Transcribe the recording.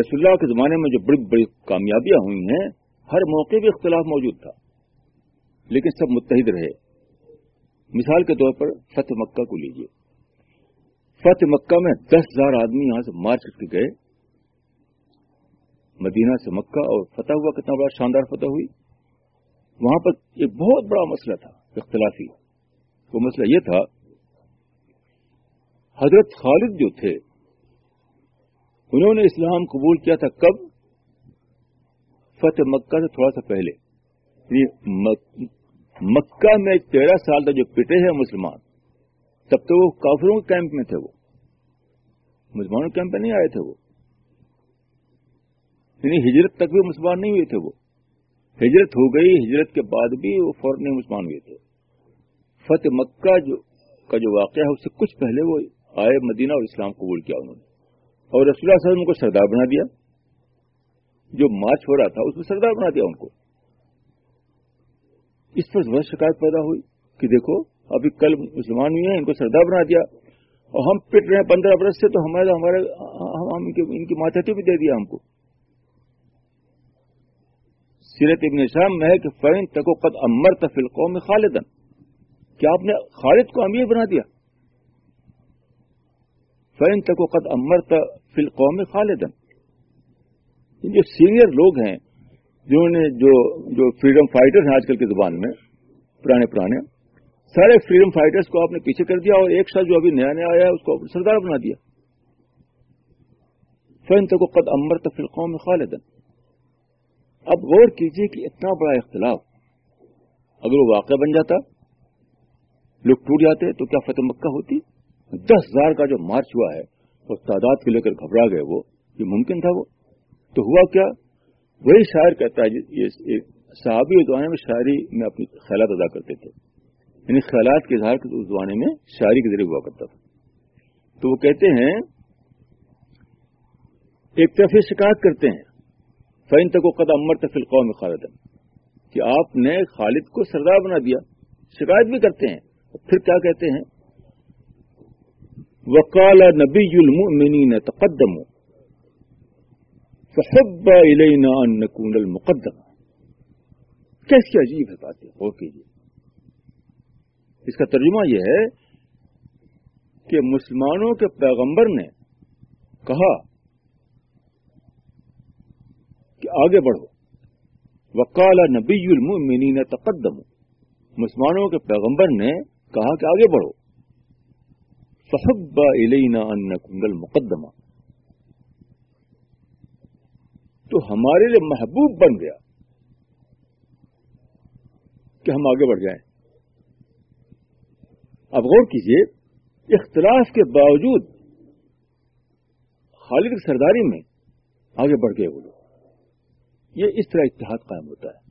رسول اللہ کے زمانے میں جو بڑی بڑی کامیابیاں ہوئی ہیں، ہر موقع بھی اختلاف موجود تھا۔ لیکن سب متحد رہے۔ مثال کے طور پر فتح مکہ کو لیجیے فتح مکہ میں دس ہزار آدمی یہاں سے مارچ کر کے گئے۔ مدینہ سے مکہ اور فتح ہوا، کتنا بڑا شاندار فتح ہوئی۔ وہاں پر ایک بہت بڑا مسئلہ تھا، اختلافی۔ وہ مسئلہ یہ تھا، حضرت خالد جو تھے انہوں نے اسلام قبول کیا تھا کب؟ فتح مکہ سے تھوڑا سا پہلے۔ یعنی مکہ میں تیرہ سال تک جو پٹے ہیں مسلمان، تب تو وہ کافروں کے کیمپ میں تھے وہ۔ مسلمانوں کے کیمپ میں نہیں آئے تھے وہ۔ یعنی ہجرت تک بھی مسلمان نہیں ہوئے تھے وہ۔ ہجرت ہو گئی، ہجرت کے بعد بھی وہ فوراً مسلمان ہوئے تھے۔ فتح مکہ جو کا جو واقعہ ہے، اس سے کچھ پہلے وہ آئے مدینہ اور اسلام قبول کیا انہوں نے۔ اور رسول اللہ صلی اللہ علیہ وسلم کو سردار بنا دیا۔ جو مارچ ہو رہا تھا، اس میں سردار بنا دیا ان کو۔ اس پر بہت شکایت پیدا ہوئی کہ دیکھو، ابھی کل مسلمان ہوئے ہیں، ان کو سردار بنا دیا۔ اور ہم پٹ رہے ہیں پندرہ برس سے، تو ہمارے ہمارے ہم ان کی ماتحتی بھی دے دیا ہم کو۔ سیرت ابن شام میں ہے کہ فین تک قد امر تفل قوم خالدن کیا آپ نے خالد کو امیر بنا دیا؟ فین تک قد امرت فل قوم خالدن جو سینئر لوگ ہیں، جنہوں نے جو جو فریڈم فائٹر ہیں آج کل کی زبان میں، پرانے پرانے، سارے فریڈم فائٹرز کو آپ نے پیچھے کر دیا اور ایک ساتھ جو ابھی نیا نیا آیا اس کو سردار بنا دیا۔ فین تک قد امرت فل قوم خالدن اب غور کیجیے کہ اتنا بڑا اختلاف، اگر وہ واقع بن جاتا، لوگ ٹوٹ جاتے، تو کیا فتح مکہ ہوتی؟ دس ہزار کا جو مارچ ہوا ہے، اور تعداد کو لے کر گھبرا گئے وہ، یہ ممکن تھا وہ؟ تو ہوا کیا؟ وہی شاعر کہتا ہے، یہ صحابی زمانے میں شاعری میں اپنی خیالات ادا کرتے تھے۔ یعنی خیالات کے اظہار اس زمانے میں شاعری کے ذریعے ہوا کرتا تھا۔ تو وہ کہتے ہیں، ایک طرف یہ شکایت کرتے ہیں فین تک و قدم امر تفل قوم خالد کہ آپ نے خالد کو سردار بنا دیا۔ شکایت بھی کرتے ہیں پھر کیا کہتے ہیں؟ وقال نبی المؤمنین تقدموا. فحب الینا ان نکون المقدم کیسی عجیب ہے بات غور کیجیے۔ اس کا ترجمہ یہ ہے کہ مسلمانوں کے پیغمبر نے کہا کہ آگے بڑھو۔ وکال نبی المؤمنین تقدم مسلمانوں کے پیغمبر نے کہا کہ آگے بڑھو۔ الینا ان کنگل مقدمہ تو ہمارے لیے محبوب بن گیا کہ ہم آگے بڑھ جائیں۔ اب غور کیجیے، اختلاف کے باوجود خالد سرداری میں آگے بڑھ گئے وہ لوگ۔ یہ اس طرح اتحاد قائم ہوتا ہے۔